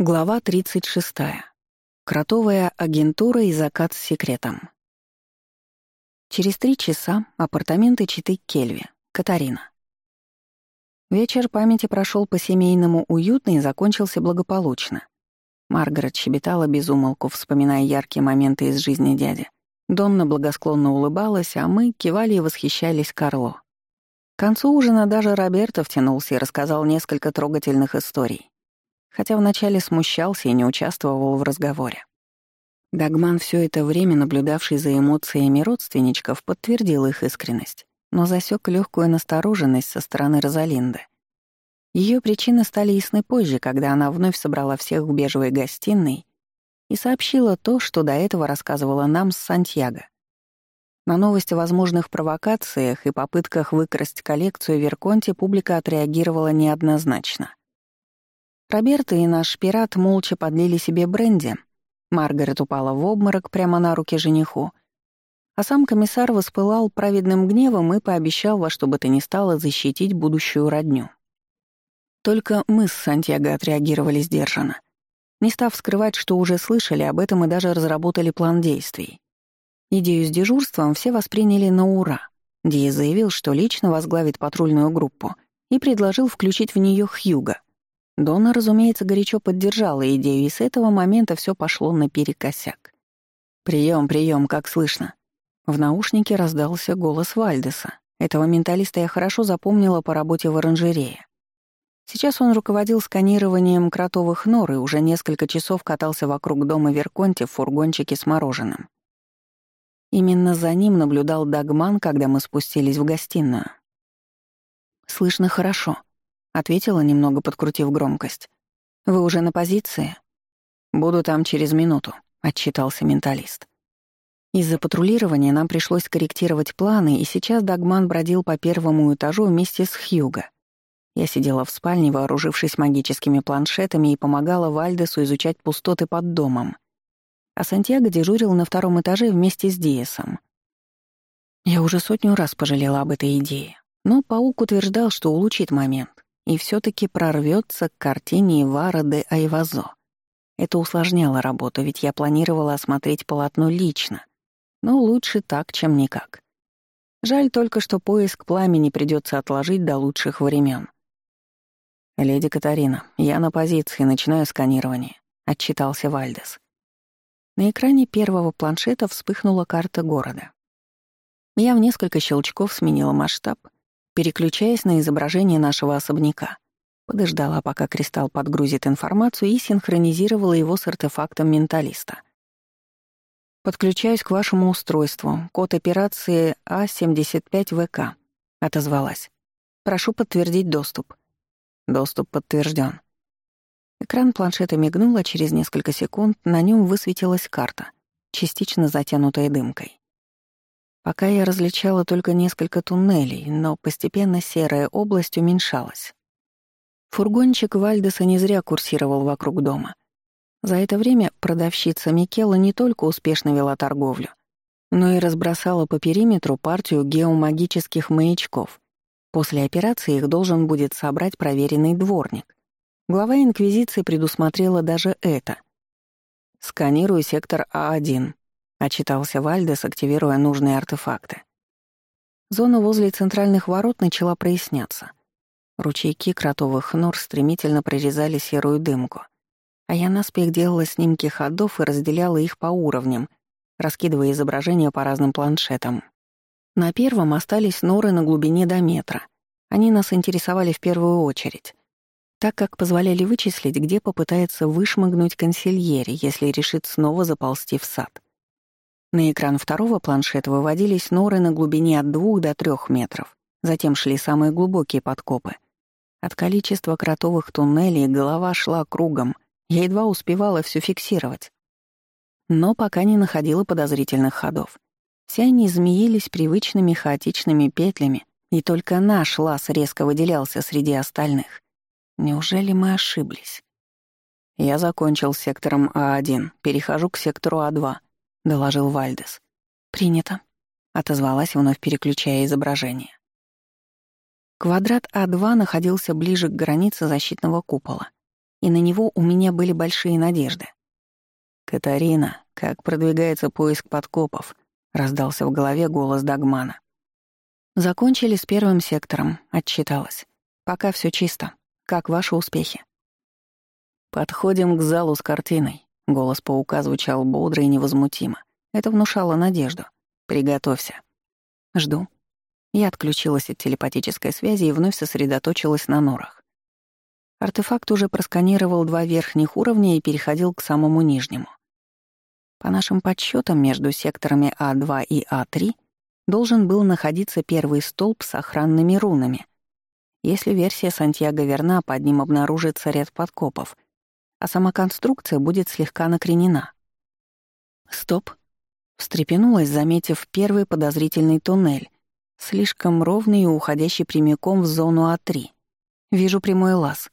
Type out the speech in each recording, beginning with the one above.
Глава 36. Кротовая агентура и закат с секретом. Через три часа апартаменты читы Кельви. Катарина. Вечер памяти прошел по-семейному уютно и закончился благополучно. Маргарет щебетала без умолку, вспоминая яркие моменты из жизни дяди. Донна благосклонно улыбалась, а мы кивали и восхищались Карло. К концу ужина даже Роберто втянулся и рассказал несколько трогательных историй хотя вначале смущался и не участвовал в разговоре. Дагман, все это время наблюдавший за эмоциями родственничков, подтвердил их искренность, но засек легкую настороженность со стороны Розалинды. Ее причины стали ясны позже, когда она вновь собрала всех в бежевой гостиной и сообщила то, что до этого рассказывала нам с Сантьяго. На новости о возможных провокациях и попытках выкрасть коллекцию Верконти публика отреагировала неоднозначно — Роберто и наш пират молча подлили себе бренди. Маргарет упала в обморок прямо на руки жениху. А сам комиссар воспылал праведным гневом и пообещал во что бы то ни стало защитить будущую родню. Только мы с Сантьяго отреагировали сдержанно. Не став скрывать, что уже слышали об этом и даже разработали план действий. Идею с дежурством все восприняли на ура. Ди заявил, что лично возглавит патрульную группу и предложил включить в нее Хьюга. Дона, разумеется, горячо поддержала идею, и с этого момента все пошло наперекосяк. Прием, прием, как слышно?» В наушнике раздался голос Вальдеса. Этого менталиста я хорошо запомнила по работе в оранжерее. Сейчас он руководил сканированием кротовых нор и уже несколько часов катался вокруг дома Верконте в фургончике с мороженым. Именно за ним наблюдал Дагман, когда мы спустились в гостиную. «Слышно хорошо», ответила, немного подкрутив громкость. «Вы уже на позиции?» «Буду там через минуту», — отчитался менталист. Из-за патрулирования нам пришлось корректировать планы, и сейчас Дагман бродил по первому этажу вместе с Хьюго. Я сидела в спальне, вооружившись магическими планшетами, и помогала Вальдесу изучать пустоты под домом. А Сантьяго дежурил на втором этаже вместе с Диасом. Я уже сотню раз пожалела об этой идее, но паук утверждал, что улучшит момент и все таки прорвется к картине Ивара де Айвазо. Это усложняло работу, ведь я планировала осмотреть полотно лично, но лучше так, чем никак. Жаль только, что поиск пламени придется отложить до лучших времен. «Леди Катарина, я на позиции, начинаю сканирование», — отчитался Вальдес. На экране первого планшета вспыхнула карта города. Я в несколько щелчков сменила масштаб переключаясь на изображение нашего особняка. Подождала, пока кристалл подгрузит информацию и синхронизировала его с артефактом менталиста. «Подключаюсь к вашему устройству. Код операции А75ВК», — отозвалась. «Прошу подтвердить доступ». «Доступ подтвержден. Экран планшета мигнул, а через несколько секунд на нем высветилась карта, частично затянутая дымкой. Пока я различала только несколько туннелей, но постепенно серая область уменьшалась. Фургончик Вальдеса не зря курсировал вокруг дома. За это время продавщица Микела не только успешно вела торговлю, но и разбросала по периметру партию геомагических маячков. После операции их должен будет собрать проверенный дворник. Глава Инквизиции предусмотрела даже это. «Сканирую сектор А1», — отчитался Вальдес, активируя нужные артефакты. Зона возле центральных ворот начала проясняться. Ручейки кротовых нор стремительно прорезали серую дымку, а я наспех делала снимки ходов и разделяла их по уровням, раскидывая изображения по разным планшетам. На первом остались норы на глубине до метра. Они нас интересовали в первую очередь, так как позволяли вычислить, где попытается вышмыгнуть консильери, если решит снова заползти в сад. На экран второго планшета выводились норы на глубине от двух до трех метров. Затем шли самые глубокие подкопы. От количества кротовых туннелей голова шла кругом. Я едва успевала все фиксировать. Но пока не находила подозрительных ходов. Все они змеились привычными хаотичными петлями, и только наш лаз резко выделялся среди остальных. Неужели мы ошиблись? Я закончил сектором А1, перехожу к сектору А2. — доложил Вальдес. «Принято», — отозвалась, вновь переключая изображение. Квадрат А2 находился ближе к границе защитного купола. и на него у меня были большие надежды. «Катарина, как продвигается поиск подкопов?» — раздался в голове голос Дагмана. «Закончили с первым сектором», — отчиталась. «Пока все чисто. Как ваши успехи?» «Подходим к залу с картиной», — голос паука звучал бодро и невозмутимо. Это внушало надежду. «Приготовься». «Жду». Я отключилась от телепатической связи и вновь сосредоточилась на норах. Артефакт уже просканировал два верхних уровня и переходил к самому нижнему. По нашим подсчетам, между секторами А2 и А3 должен был находиться первый столб с охранными рунами. Если версия Сантьяго верна, под ним обнаружится ряд подкопов, а сама конструкция будет слегка накренена. «Стоп!» — встрепенулась, заметив первый подозрительный туннель, слишком ровный и уходящий прямиком в зону А3. Вижу прямой лаз.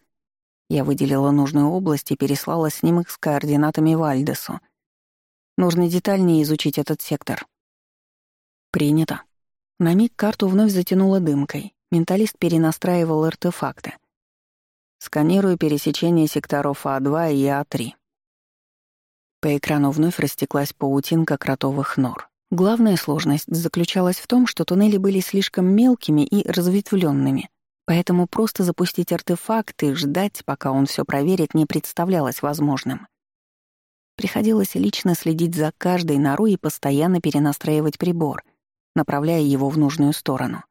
Я выделила нужную область и переслала снимок с координатами Вальдесу. Нужно детальнее изучить этот сектор. Принято. На миг карту вновь затянуло дымкой. Менталист перенастраивал артефакты. Сканирую пересечение секторов А2 и А3. По экрану вновь растеклась паутинка кротовых нор. Главная сложность заключалась в том, что туннели были слишком мелкими и разветвленными, Поэтому просто запустить артефакт и ждать, пока он все проверит, не представлялось возможным. Приходилось лично следить за каждой норой и постоянно перенастраивать прибор, направляя его в нужную сторону.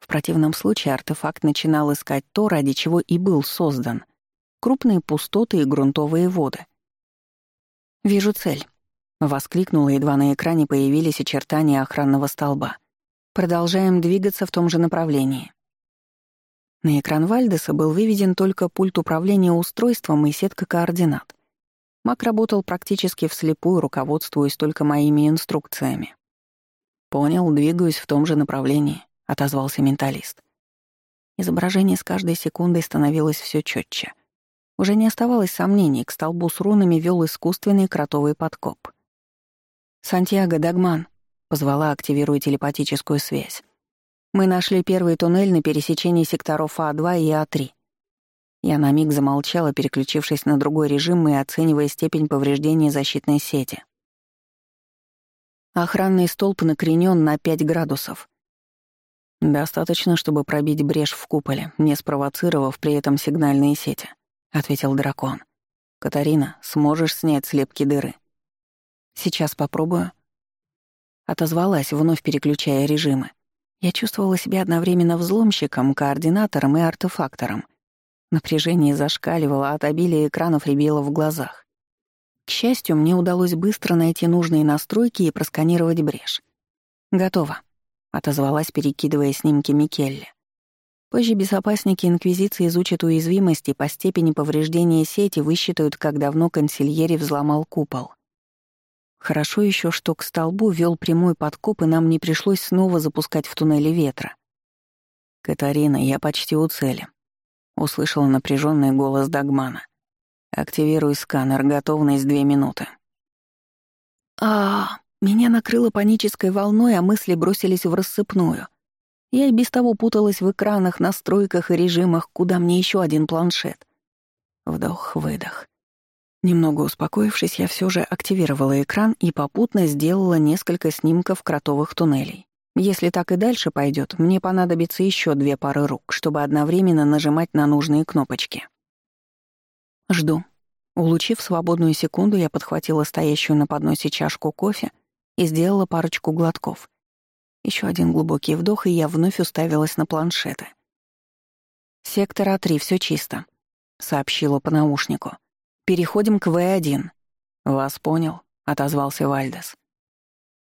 В противном случае артефакт начинал искать то, ради чего и был создан — крупные пустоты и грунтовые воды. «Вижу цель», — воскликнула, едва на экране появились очертания охранного столба. «Продолжаем двигаться в том же направлении». На экран Вальдеса был выведен только пульт управления устройством и сетка координат. Мак работал практически вслепую, руководствуясь только моими инструкциями. «Понял, двигаюсь в том же направлении», — отозвался менталист. Изображение с каждой секундой становилось все четче. Уже не оставалось сомнений, к столбу с рунами вел искусственный кротовый подкоп. «Сантьяго, Дагман», — позвала, активируя телепатическую связь. Мы нашли первый туннель на пересечении секторов А2 и А3. Я на миг замолчала, переключившись на другой режим и оценивая степень повреждения защитной сети. Охранный столб накренен на 5 градусов. «Достаточно, чтобы пробить брешь в куполе, не спровоцировав при этом сигнальные сети», — ответил дракон. «Катарина, сможешь снять слепки дыры?» «Сейчас попробую». Отозвалась, вновь переключая режимы. Я чувствовала себя одновременно взломщиком, координатором и артефактором. Напряжение зашкаливало, от обилия экранов рябило в глазах. К счастью, мне удалось быстро найти нужные настройки и просканировать брешь. «Готово», — отозвалась, перекидывая снимки Микелли. Позже безопасники Инквизиции изучат уязвимости по степени повреждения сети высчитают, как давно консильери взломал купол. Хорошо еще, что к столбу вел прямой подкоп, и нам не пришлось снова запускать в туннеле ветра. «Катарина, я почти у цели», — услышал напряженный голос Дагмана. «Активируй сканер, готовность две минуты». А, меня накрыло панической волной, а мысли бросились в рассыпную. Я и без того путалась в экранах, настройках и режимах, куда мне еще один планшет. Вдох-выдох. Немного успокоившись, я все же активировала экран и попутно сделала несколько снимков кротовых туннелей. Если так и дальше пойдет, мне понадобится еще две пары рук, чтобы одновременно нажимать на нужные кнопочки. Жду. Улучив свободную секунду, я подхватила стоящую на подносе чашку кофе и сделала парочку глотков. Еще один глубокий вдох, и я вновь уставилась на планшеты. «Сектор А3, все чисто», — сообщила по наушнику. Переходим к В1. Вас понял, отозвался Вальдес.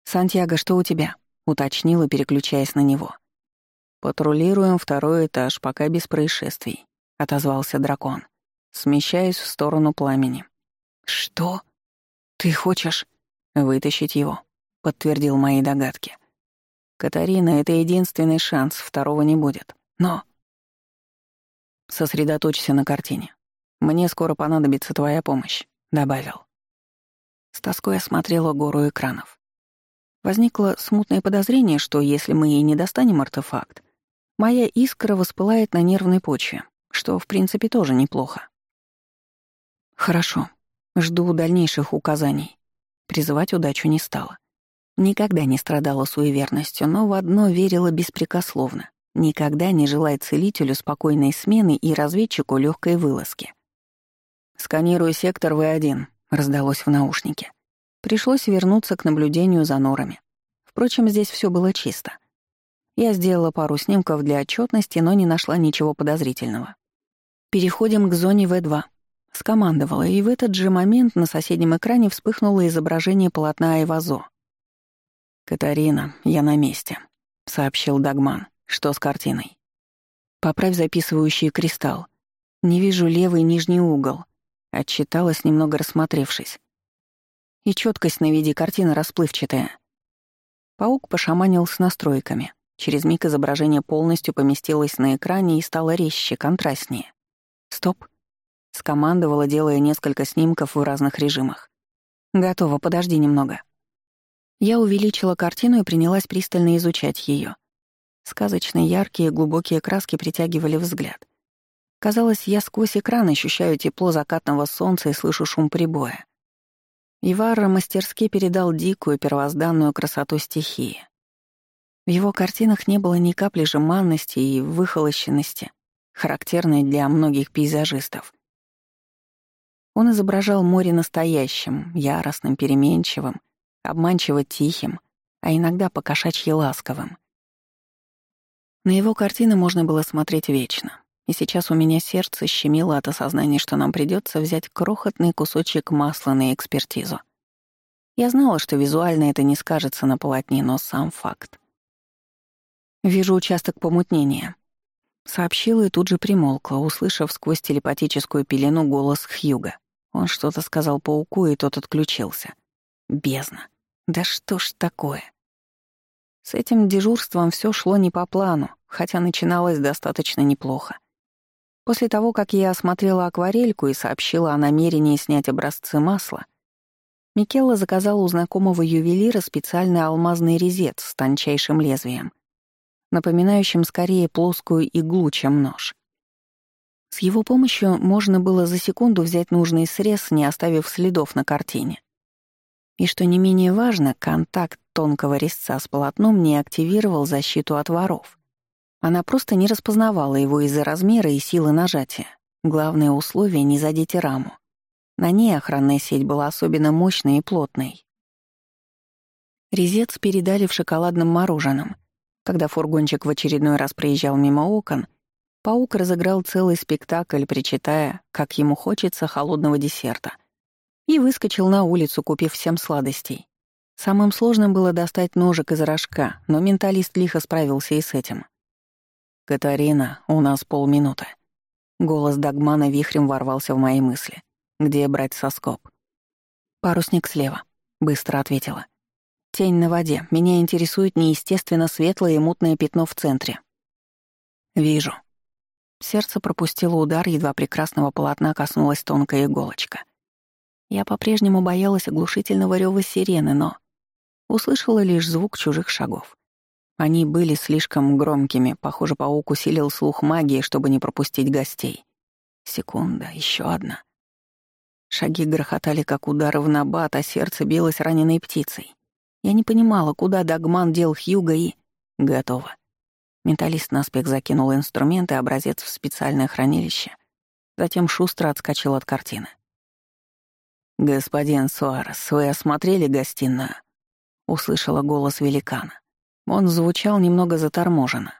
Сантьяго, что у тебя? уточнила, переключаясь на него. Патрулируем второй этаж, пока без происшествий, отозвался дракон. Смещаюсь в сторону пламени. Что? Ты хочешь вытащить его? Подтвердил мои догадки. Катарина, это единственный шанс, второго не будет. Но сосредоточься на картине. «Мне скоро понадобится твоя помощь», — добавил. С тоской осмотрела гору экранов. Возникло смутное подозрение, что если мы и не достанем артефакт, моя искра воспылает на нервной почве, что, в принципе, тоже неплохо. Хорошо. Жду дальнейших указаний. Призывать удачу не стала. Никогда не страдала суеверностью, но в одно верила беспрекословно. Никогда не желая целителю спокойной смены и разведчику легкой вылазки. «Сканирую сектор В1», — раздалось в наушнике. Пришлось вернуться к наблюдению за норами. Впрочем, здесь все было чисто. Я сделала пару снимков для отчетности, но не нашла ничего подозрительного. «Переходим к зоне В2», — скомандовала, и в этот же момент на соседнем экране вспыхнуло изображение полотна Айвазо. «Катарина, я на месте», — сообщил Дагман. «Что с картиной?» «Поправь записывающий кристалл. Не вижу левый нижний угол», — отчиталась, немного рассмотревшись. «И четкость на виде картины расплывчатая». Паук пошаманил с настройками. Через миг изображение полностью поместилось на экране и стало резче, контрастнее. «Стоп», — скомандовала, делая несколько снимков в разных режимах. «Готово, подожди немного». Я увеличила картину и принялась пристально изучать ее. Сказочно яркие глубокие краски притягивали взгляд. Казалось, я сквозь экран ощущаю тепло закатного солнца и слышу шум прибоя. Ивара мастерски передал дикую первозданную красоту стихии. В его картинах не было ни капли жеманности и выхолощенности, характерной для многих пейзажистов. Он изображал море настоящим, яростным, переменчивым, обманчиво тихим, а иногда покошачьи ласковым. На его картины можно было смотреть вечно, и сейчас у меня сердце щемило от осознания, что нам придется взять крохотный кусочек масла на экспертизу. Я знала, что визуально это не скажется на полотне, но сам факт. «Вижу участок помутнения», — сообщила и тут же примолкла, услышав сквозь телепатическую пелену голос Хьюга. Он что-то сказал пауку, и тот отключился. Бездна. Да что ж такое? С этим дежурством все шло не по плану, хотя начиналось достаточно неплохо. После того, как я осмотрела акварельку и сообщила о намерении снять образцы масла, Микелла заказала у знакомого ювелира специальный алмазный резец с тончайшим лезвием, напоминающим скорее плоскую иглу, чем нож. С его помощью можно было за секунду взять нужный срез, не оставив следов на картине. И что не менее важно, контакт тонкого резца с полотном не активировал защиту от воров. Она просто не распознавала его из-за размера и силы нажатия. Главное условие — не задеть раму. На ней охранная сеть была особенно мощной и плотной. Резец передали в шоколадном мороженом. Когда фургончик в очередной раз проезжал мимо окон, паук разыграл целый спектакль, причитая, как ему хочется холодного десерта, и выскочил на улицу, купив всем сладостей. Самым сложным было достать ножик из рожка, но менталист лихо справился и с этим. «Катарина, у нас полминуты». Голос Дагмана вихрем ворвался в мои мысли. «Где брать соскоб?» «Парусник слева», — быстро ответила. «Тень на воде. Меня интересует неестественно светлое и мутное пятно в центре». «Вижу». Сердце пропустило удар, едва прекрасного полотна коснулась тонкая иголочка. Я по-прежнему боялась оглушительного рёва сирены, но услышала лишь звук чужих шагов. Они были слишком громкими, похоже, паук усилил слух магии, чтобы не пропустить гостей. Секунда, еще одна. Шаги грохотали, как удары в набат, а сердце билось раненой птицей. Я не понимала, куда Дагман дел Хьюга и... Готово. Менталист наспех закинул инструменты, образец в специальное хранилище. Затем шустро отскочил от картины. «Господин Суарес, вы осмотрели гостиную?» — услышала голос великана. Он звучал немного заторможенно.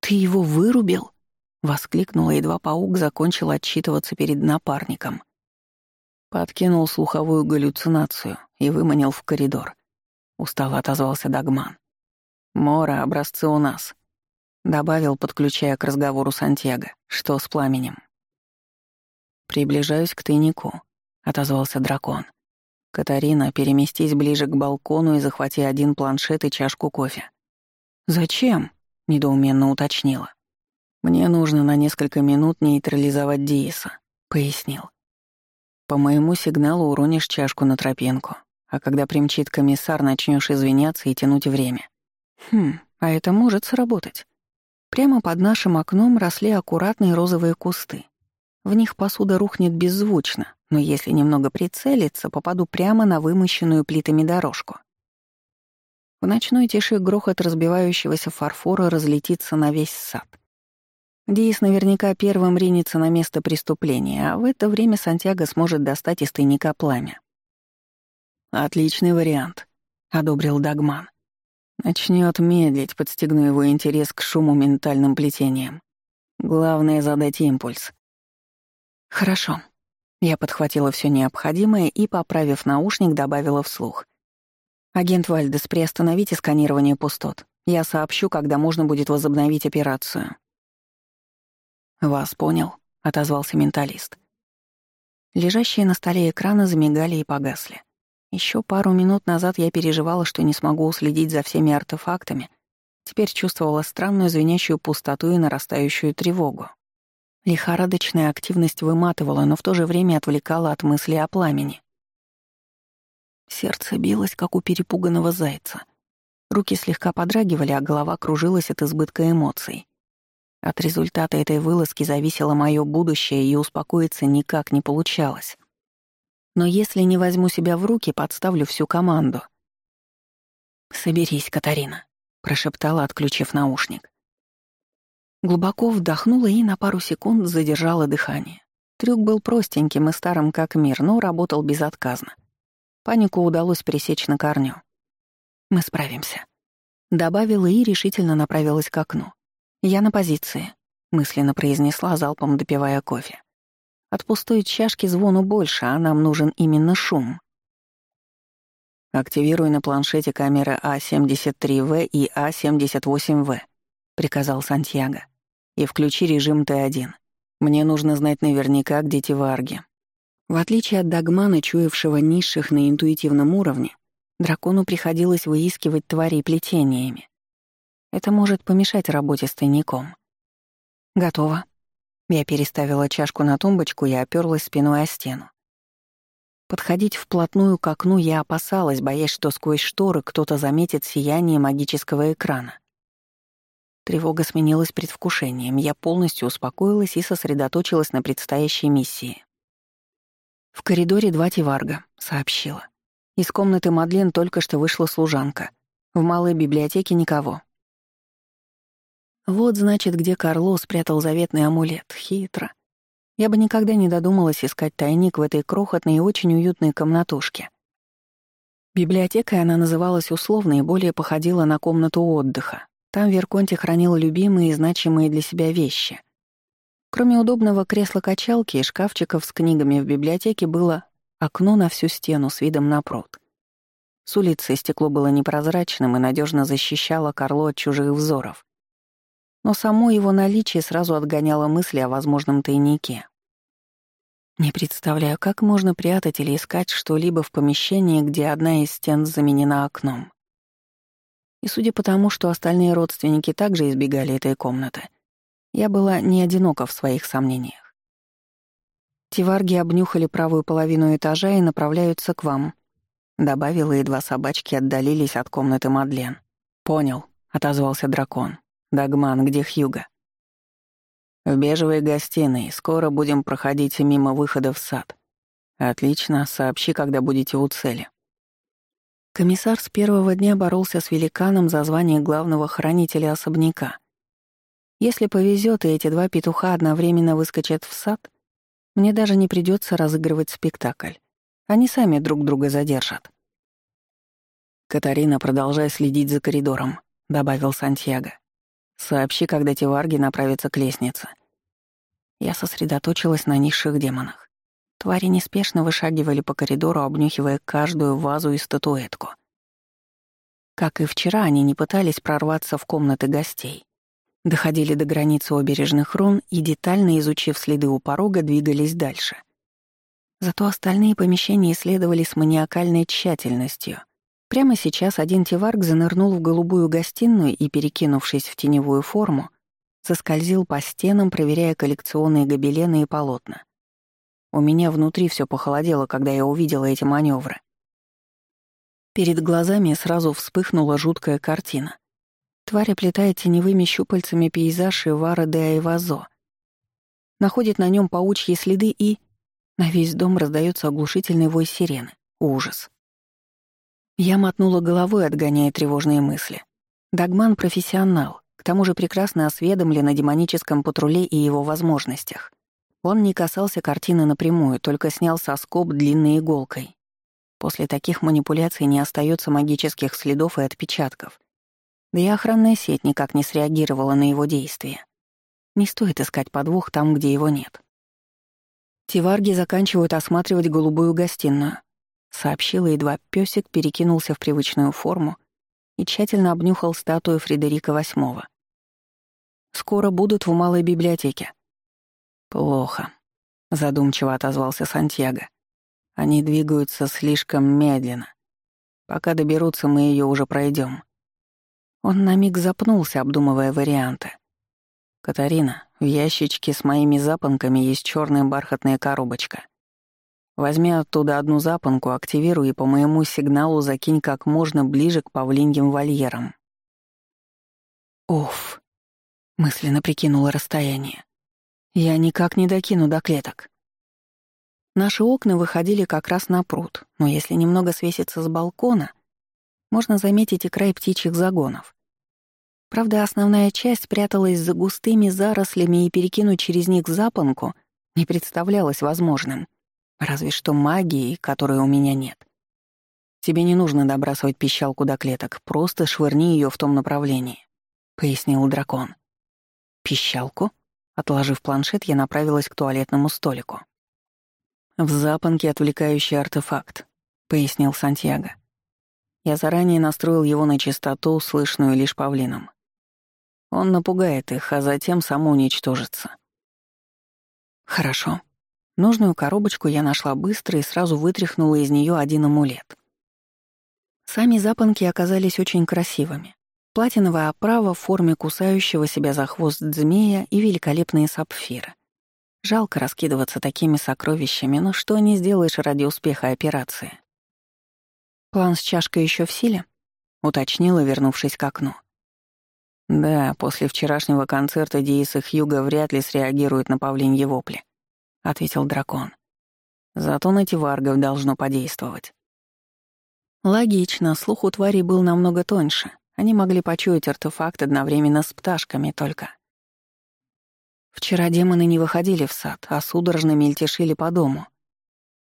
«Ты его вырубил?» — воскликнула, едва паук закончил отчитываться перед напарником. Подкинул слуховую галлюцинацию и выманил в коридор. Устало отозвался Дагман. «Мора, образцы у нас», — добавил, подключая к разговору Сантьяго. «Что с пламенем?» «Приближаюсь к тайнику», — отозвался дракон. «Катарина, переместись ближе к балкону и захвати один планшет и чашку кофе». «Зачем?» — недоуменно уточнила. «Мне нужно на несколько минут нейтрализовать Дииса», — пояснил. «По моему сигналу уронишь чашку на тропинку, а когда примчит комиссар, начнешь извиняться и тянуть время». «Хм, а это может сработать». Прямо под нашим окном росли аккуратные розовые кусты. В них посуда рухнет беззвучно, но если немного прицелиться, попаду прямо на вымощенную плитами дорожку. В ночной тиши грохот разбивающегося фарфора разлетится на весь сад. Диис наверняка первым ринется на место преступления, а в это время Сантьяго сможет достать из тайника пламя. «Отличный вариант», — одобрил Дагман. Начнет медлить, подстегну его интерес к шуму ментальным плетением. Главное — задать импульс. «Хорошо». Я подхватила все необходимое и, поправив наушник, добавила вслух. «Агент Вальдес, приостановите сканирование пустот. Я сообщу, когда можно будет возобновить операцию». «Вас понял», — отозвался менталист. Лежащие на столе экраны замигали и погасли. Еще пару минут назад я переживала, что не смогу уследить за всеми артефактами. Теперь чувствовала странную звенящую пустоту и нарастающую тревогу. Лихорадочная активность выматывала, но в то же время отвлекала от мысли о пламени. Сердце билось, как у перепуганного зайца. Руки слегка подрагивали, а голова кружилась от избытка эмоций. От результата этой вылазки зависело мое будущее, и успокоиться никак не получалось. Но если не возьму себя в руки, подставлю всю команду. «Соберись, Катарина», — прошептала, отключив наушник. Глубоко вдохнула и на пару секунд задержала дыхание. Трюк был простеньким и старым как мир, но работал безотказно. Панику удалось пресечь на корню. «Мы справимся», — добавила и решительно направилась к окну. «Я на позиции», — мысленно произнесла, залпом допивая кофе. От пустой чашки звону больше, а нам нужен именно шум. «Активируй на планшете камеры А-73В и А-78В», — приказал Сантьяго. «И включи режим Т1. Мне нужно знать наверняка, где Тиварги». В отличие от Дагмана, чуявшего низших на интуитивном уровне, дракону приходилось выискивать тварей плетениями. Это может помешать работе с тайником. «Готово», я переставила чашку на тумбочку и оперлась спиной о стену. Подходить вплотную к окну я опасалась, боясь, что сквозь шторы кто-то заметит сияние магического экрана. Тревога сменилась предвкушением, я полностью успокоилась и сосредоточилась на предстоящей миссии. «В коридоре два тиварга», — сообщила. Из комнаты Мадлен только что вышла служанка. В малой библиотеке никого. Вот, значит, где Карло спрятал заветный амулет. Хитро. Я бы никогда не додумалась искать тайник в этой крохотной и очень уютной комнатушке. Библиотекой она называлась условно и более походила на комнату отдыха. Там Верконти хранил любимые и значимые для себя вещи. Кроме удобного кресла-качалки и шкафчиков с книгами в библиотеке было окно на всю стену с видом на пруд. С улицы стекло было непрозрачным и надежно защищало Карло от чужих взоров но само его наличие сразу отгоняло мысли о возможном тайнике. Не представляю, как можно прятать или искать что-либо в помещении, где одна из стен заменена окном. И судя по тому, что остальные родственники также избегали этой комнаты, я была не одинока в своих сомнениях. Тиварги обнюхали правую половину этажа и направляются к вам. Добавила, и два собачки отдалились от комнаты Мадлен. «Понял», — отозвался дракон. «Дагман, где Хьюга?» «В бежевой гостиной. Скоро будем проходить мимо выхода в сад. Отлично, сообщи, когда будете у цели». Комиссар с первого дня боролся с великаном за звание главного хранителя особняка. Если повезет, и эти два петуха одновременно выскочат в сад, мне даже не придется разыгрывать спектакль. Они сами друг друга задержат. «Катарина, продолжай следить за коридором», — добавил Сантьяго. Сообщи, когда Тиварги направятся к лестнице. Я сосредоточилась на низших демонах. Твари неспешно вышагивали по коридору, обнюхивая каждую вазу и статуэтку. Как и вчера, они не пытались прорваться в комнаты гостей. Доходили до границы обережных рун и, детально изучив следы у порога, двигались дальше. Зато остальные помещения исследовали с маниакальной тщательностью — Прямо сейчас один тиварг занырнул в голубую гостиную и, перекинувшись в теневую форму, заскользил по стенам, проверяя коллекционные гобелены и полотна. У меня внутри все похолодело, когда я увидела эти маневры. Перед глазами сразу вспыхнула жуткая картина. Тварь оплетает теневыми щупальцами пейзаж Ивара де Айвазо. находит на нем паучьи следы и... На весь дом раздается оглушительный вой сирены. Ужас. Я мотнула головой, отгоняя тревожные мысли. Дагман — профессионал, к тому же прекрасно осведомлен о демоническом патруле и его возможностях. Он не касался картины напрямую, только снял со скоб длинной иголкой. После таких манипуляций не остается магических следов и отпечатков. Да и охранная сеть никак не среагировала на его действия. Не стоит искать подвох там, где его нет. Тиварги заканчивают осматривать голубую гостиную. Сообщила, едва пёсик перекинулся в привычную форму и тщательно обнюхал статую Фредерика VIII. «Скоро будут в малой библиотеке». «Плохо», — задумчиво отозвался Сантьяго. «Они двигаются слишком медленно. Пока доберутся, мы ее уже пройдем. Он на миг запнулся, обдумывая варианты. «Катарина, в ящичке с моими запонками есть черная бархатная коробочка. Возьми оттуда одну запонку, активируй и по моему сигналу закинь как можно ближе к павлиньим вольерам». «Оф!» — мысленно прикинула расстояние. «Я никак не докину до клеток». Наши окна выходили как раз на пруд, но если немного свеситься с балкона, можно заметить и край птичьих загонов. Правда, основная часть пряталась за густыми зарослями и перекинуть через них запонку не представлялось возможным. Разве что магии, которой у меня нет. Тебе не нужно добрасывать пищалку до клеток, просто швырни ее в том направлении, — пояснил дракон. Пищалку? Отложив планшет, я направилась к туалетному столику. «В запонке отвлекающий артефакт», — пояснил Сантьяго. Я заранее настроил его на частоту, слышную лишь павлином. Он напугает их, а затем самоуничтожится. Хорошо. Нужную коробочку я нашла быстро и сразу вытряхнула из нее один амулет. Сами запонки оказались очень красивыми. Платиновая оправа в форме кусающего себя за хвост змея и великолепные сапфиры. Жалко раскидываться такими сокровищами, но что не сделаешь ради успеха операции. «План с чашкой еще в силе?» — уточнила, вернувшись к окну. Да, после вчерашнего концерта Диис и Хьюга вряд ли среагируют на павлинье вопли, ответил дракон. Зато на Тиваргов должно подействовать. Логично, слух у тварей был намного тоньше. Они могли почуять артефакт одновременно с пташками только. Вчера демоны не выходили в сад, а судорожно мельтешили по дому.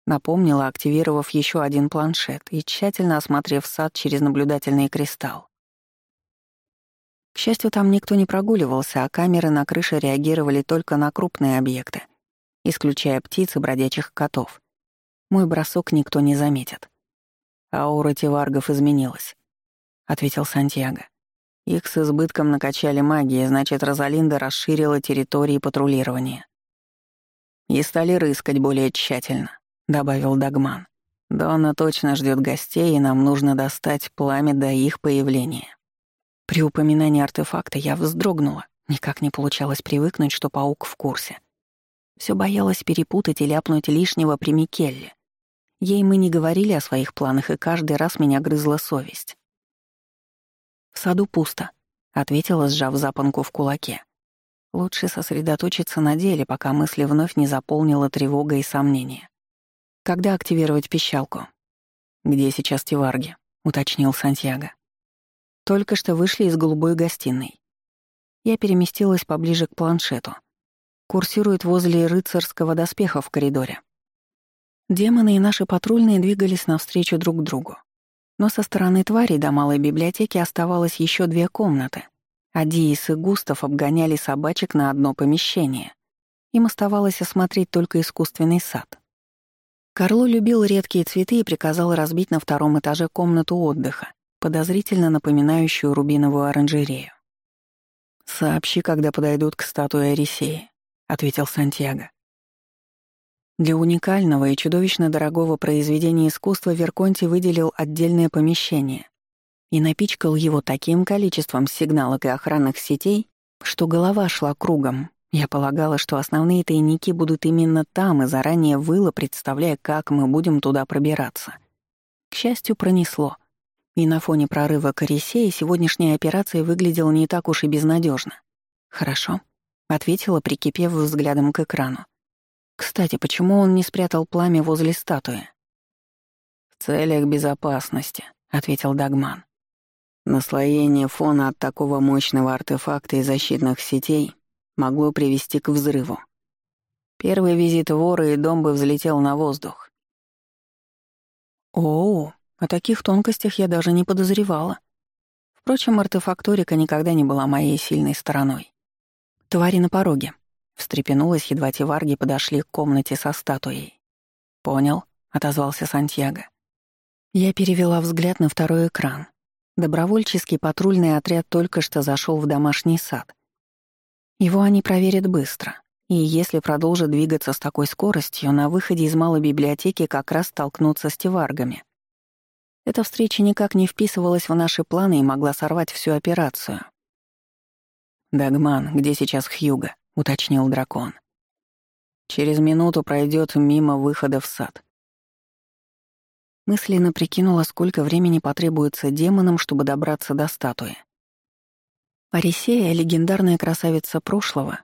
Напомнила, активировав еще один планшет и тщательно осмотрев сад через наблюдательный кристалл. К счастью, там никто не прогуливался, а камеры на крыше реагировали только на крупные объекты, исключая птиц и бродячих котов. Мой бросок никто не заметит. «Аура тиваргов изменилась», — ответил Сантьяго. «Их с избытком накачали магией, значит, Розалинда расширила территории патрулирования». «И стали рыскать более тщательно», — добавил Дагман. «Дона точно ждет гостей, и нам нужно достать пламя до их появления». При упоминании артефакта я вздрогнула. Никак не получалось привыкнуть, что паук в курсе. Все боялась перепутать и ляпнуть лишнего при Микелле. Ей мы не говорили о своих планах, и каждый раз меня грызла совесть. «В саду пусто», — ответила, сжав запонку в кулаке. Лучше сосредоточиться на деле, пока мысли вновь не заполнила тревога и сомнения. «Когда активировать пищалку?» «Где сейчас Тиварги?» — уточнил Сантьяго. Только что вышли из голубой гостиной. Я переместилась поближе к планшету. Курсирует возле рыцарского доспеха в коридоре. Демоны и наши патрульные двигались навстречу друг другу. Но со стороны твари до малой библиотеки оставалось еще две комнаты. А Диис и Густав обгоняли собачек на одно помещение. Им оставалось осмотреть только искусственный сад. Карло любил редкие цветы и приказал разбить на втором этаже комнату отдыха, подозрительно напоминающую рубиновую оранжерею. «Сообщи, когда подойдут к статуе Арисеи», — ответил Сантьяго. Для уникального и чудовищно дорогого произведения искусства Верконти выделил отдельное помещение и напичкал его таким количеством сигналок и охранных сетей, что голова шла кругом. Я полагала, что основные тайники будут именно там, и заранее выла, представляя, как мы будем туда пробираться. К счастью, пронесло — и на фоне прорыва Корисея сегодняшняя операция выглядела не так уж и безнадежно. Хорошо. — ответила, прикипев взглядом к экрану. «Кстати, почему он не спрятал пламя возле статуи?» «В целях безопасности», — ответил Дагман. Наслоение фона от такого мощного артефакта и защитных сетей могло привести к взрыву. Первый визит вора и дом бы взлетел на воздух. О, о таких тонкостях я даже не подозревала. Впрочем, артефакторика никогда не была моей сильной стороной. «Твари на пороге», — встрепенулась, едва те варги подошли к комнате со статуей. «Понял», — отозвался Сантьяго. Я перевела взгляд на второй экран. Добровольческий патрульный отряд только что зашел в домашний сад. Его они проверят быстро. И если продолжат двигаться с такой скоростью, на выходе из малой библиотеки как раз столкнутся с теваргами. Эта встреча никак не вписывалась в наши планы и могла сорвать всю операцию. «Дагман, где сейчас Хьюга?» — уточнил дракон. «Через минуту пройдет мимо выхода в сад. Мысленно прикинула, сколько времени потребуется демонам, чтобы добраться до статуи. Парисея — легендарная красавица прошлого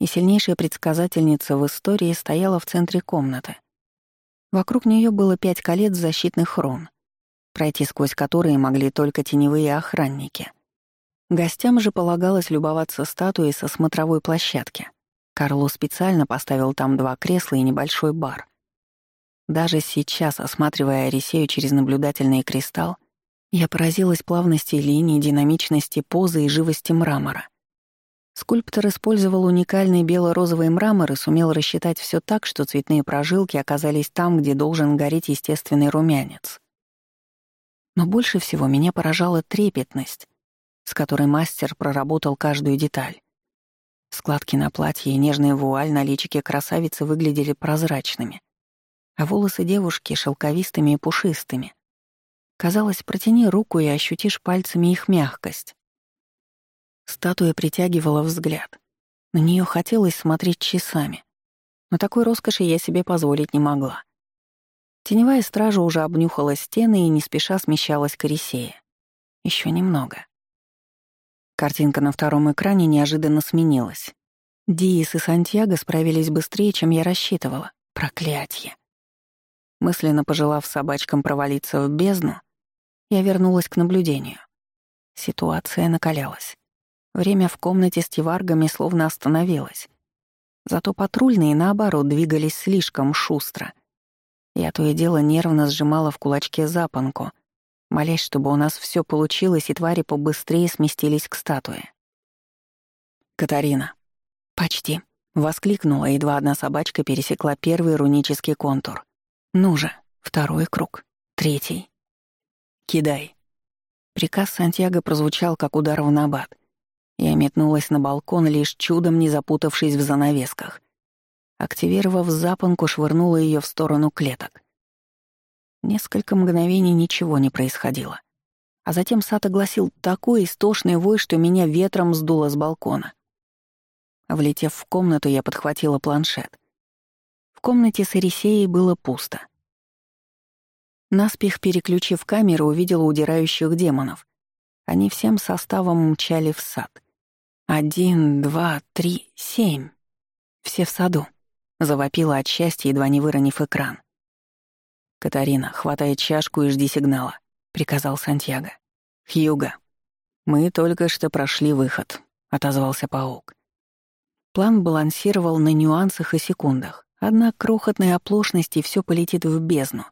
и сильнейшая предсказательница в истории стояла в центре комнаты. Вокруг нее было пять колец защитных рун, пройти сквозь которые могли только теневые охранники. Гостям же полагалось любоваться статуей со смотровой площадки. Карло специально поставил там два кресла и небольшой бар — даже сейчас, осматривая Арисею через наблюдательный кристалл, я поразилась плавности линий, динамичности позы и живости мрамора. Скульптор использовал уникальный бело-розовый мрамор и сумел рассчитать все так, что цветные прожилки оказались там, где должен гореть естественный румянец. Но больше всего меня поражала трепетность, с которой мастер проработал каждую деталь. Складки на платье и нежная вуаль на личике красавицы выглядели прозрачными, а волосы девушки шелковистыми и пушистыми. Казалось, протяни руку и ощутишь пальцами их мягкость. Статуя притягивала взгляд. На нее хотелось смотреть часами. Но такой роскоши я себе позволить не могла. Теневая стража уже обнюхала стены и не спеша смещалась к Орисее. Еще немного. Картинка на втором экране неожиданно сменилась. Диис и Сантьяго справились быстрее, чем я рассчитывала. Проклятье. Мысленно пожелав собачкам провалиться в бездну, я вернулась к наблюдению. Ситуация накалялась. Время в комнате с тиваргами словно остановилось. Зато патрульные, наоборот, двигались слишком шустро. Я то и дело нервно сжимала в кулачке запонку, молясь, чтобы у нас все получилось и твари побыстрее сместились к статуе. «Катарина». «Почти», — воскликнула, едва одна собачка пересекла первый рунический контур. Ну же, второй круг, третий. Кидай. Приказ Сантьяго прозвучал, как удар в набат. Я метнулась на балкон, лишь чудом не запутавшись в занавесках. Активировав запонку, швырнула ее в сторону клеток. Несколько мгновений ничего не происходило. А затем сад огласил такой истошный вой, что меня ветром сдуло с балкона. Влетев в комнату, я подхватила планшет — в комнате с Эрисеей было пусто. Наспех переключив камеру, увидела удирающих демонов. Они всем составом мчали в сад. Один, два, три, семь. Все в саду. Завопила от счастья, едва не выронив экран. «Катарина, хватай чашку и жди сигнала», — приказал Сантьяго. «Хьюга, мы только что прошли выход», — отозвался паук. План балансировал на нюансах и секундах. Одна крохотная оплошность, и все полетит в бездну.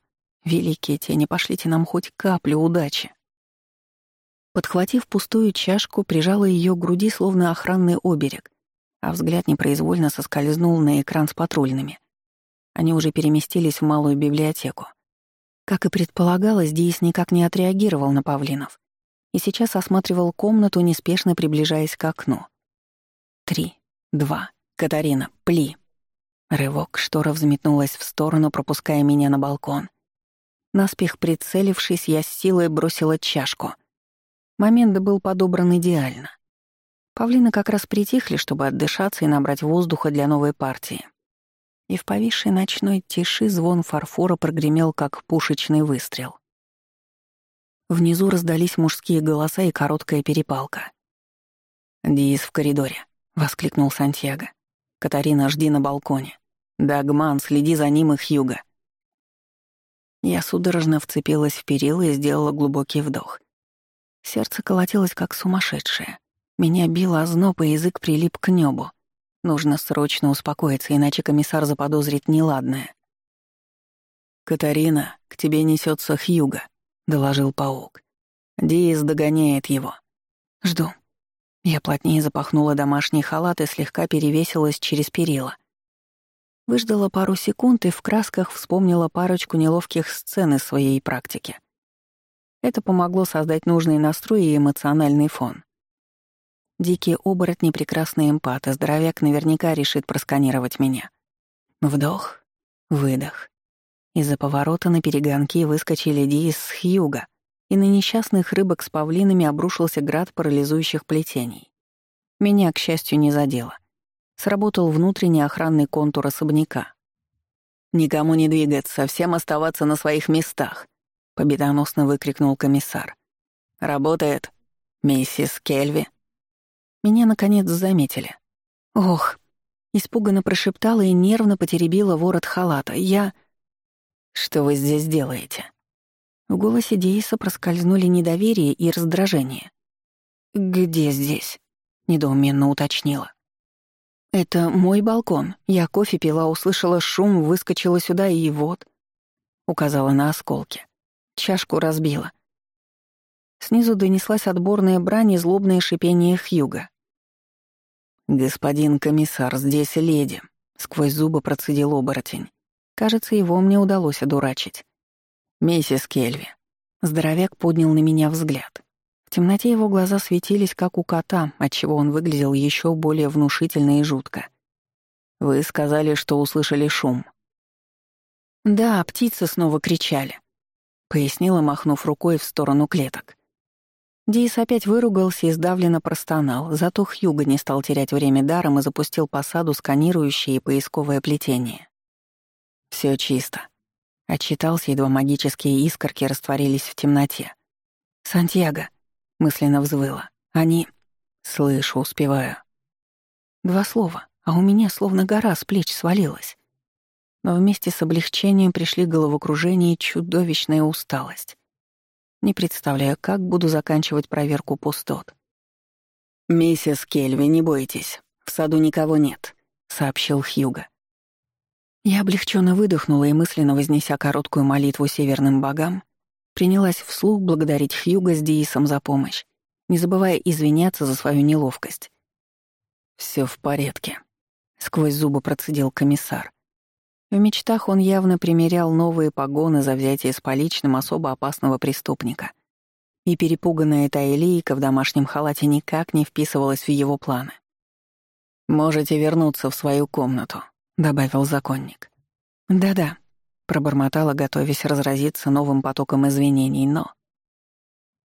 Великие тени, пошлите нам хоть каплю удачи. Подхватив пустую чашку, прижала ее к груди, словно охранный оберег, а взгляд непроизвольно соскользнул на экран с патрульными. Они уже переместились в малую библиотеку. Как и предполагалось, Диис никак не отреагировал на павлинов и сейчас осматривал комнату, неспешно приближаясь к окну. Три, два, Катарина, пли. Рывок, штора взметнулась в сторону, пропуская меня на балкон. Наспех прицелившись, я с силой бросила чашку. Момент был подобран идеально. Павлины как раз притихли, чтобы отдышаться и набрать воздуха для новой партии. И в повисшей ночной тиши звон фарфора прогремел, как пушечный выстрел. Внизу раздались мужские голоса и короткая перепалка. «Диис в коридоре», — воскликнул Сантьяго. «Катарина, жди на балконе. Дагман, следи за ним и Хьюга». Я судорожно вцепилась в перила и сделала глубокий вдох. Сердце колотилось как сумасшедшее. Меня било озноб, и язык прилип к небу. Нужно срочно успокоиться, иначе комиссар заподозрит неладное. «Катарина, к тебе несется Хьюга», — доложил паук. Диис догоняет его. «Жду». Я плотнее запахнула домашний халат и слегка перевесилась через перила. Выждала пару секунд и в красках вспомнила парочку неловких сцен из своей практики. Это помогло создать нужный настрой и эмоциональный фон. Дикие оборотни — прекрасные эмпаты, здоровяк наверняка решит просканировать меня. Вдох, выдох. Из-за поворота на перегонки выскочили Ди с Хьюга, и на несчастных рыбок с павлинами обрушился град парализующих плетений. Меня, к счастью, не задело. Сработал внутренний охранный контур особняка. «Никому не двигаться, всем оставаться на своих местах», — победоносно выкрикнул комиссар. «Работает. Миссис Кельви». Меня, наконец, заметили. «Ох!» — испуганно прошептала и нервно потеребила ворот халата. «Я...» «Что вы здесь делаете?» В голосе Дейса проскользнули недоверие и раздражение. «Где здесь?» — недоуменно уточнила. «Это мой балкон. Я кофе пила, услышала шум, выскочила сюда и вот...» Указала на осколки. Чашку разбила. Снизу донеслась отборная брань и злобное шипение Хьюга. «Господин комиссар, здесь леди», — сквозь зубы процедил оборотень. Кажется, его мне удалось одурачить. «Миссис Кельви». Здоровяк поднял на меня взгляд. В темноте его глаза светились, как у кота, отчего он выглядел еще более внушительно и жутко. «Вы сказали, что услышали шум». «Да, птицы снова кричали», — пояснила, махнув рукой в сторону клеток. Дис опять выругался и сдавленно простонал, зато Хьюго не стал терять время даром и запустил по саду сканирующее и поисковое плетение. Все чисто», — отчитался, едва магические искорки растворились в темноте. «Сантьяго», — мысленно взвыла, — «они...» «Слышу, успеваю». Два слова, а у меня словно гора с плеч свалилась. Но вместе с облегчением пришли головокружение и чудовищная усталость. Не представляю, как буду заканчивать проверку пустот. «Миссис Кельви, не бойтесь, в саду никого нет», — сообщил Хьюга. Я облегченно выдохнула и, мысленно вознеся короткую молитву северным богам, принялась вслух благодарить Хьюга с Диисом за помощь, не забывая извиняться за свою неловкость. Все в порядке», — сквозь зубы процедил комиссар. В мечтах он явно примерял новые погоны за взятие с поличным особо опасного преступника. И перепуганная Таэлийка в домашнем халате никак не вписывалась в его планы. «Можете вернуться в свою комнату», — добавил законник. «Да-да», — пробормотала, готовясь разразиться новым потоком извинений, но...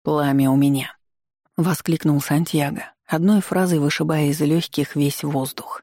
«Пламя у меня», — воскликнул Сантьяго, одной фразой вышибая из легких весь воздух.